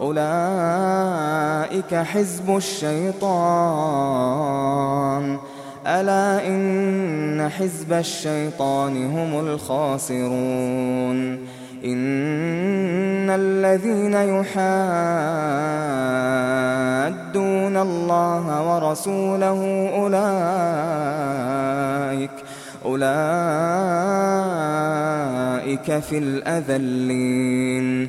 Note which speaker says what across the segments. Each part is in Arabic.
Speaker 1: أولئك حزب الشيطان. ألا إن حزب الشيطان هم الخاسرون. إن الذين يحادون الله ورسوله أولئك أولئك في الأذلين.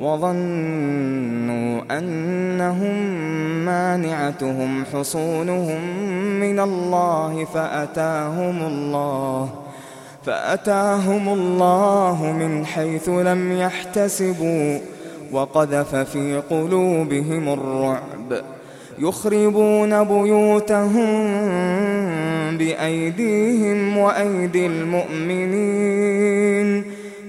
Speaker 1: وظنوا أنهم مانعتهم حصونهم من الله فأتاهم الله فأتاهم الله من حيث لم يحتسبوا وقذف في قلوبهم الرعب يخربون بيوتهم بأيديهم وأيدي المؤمنين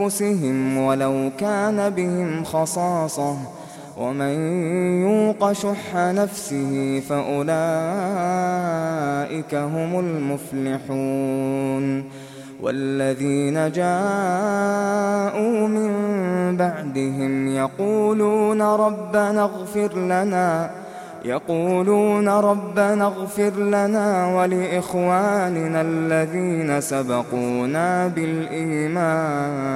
Speaker 1: أنفسهم ولو كان بهم خصاصة ومن يوق شح نفسه فأولئك هم المفلحون والذين جاءوا من بعدهم يقولون ربنا اغفر لنا يقولون ربنا اغفر لنا ولإخواننا الذين سبقونا بالإيمان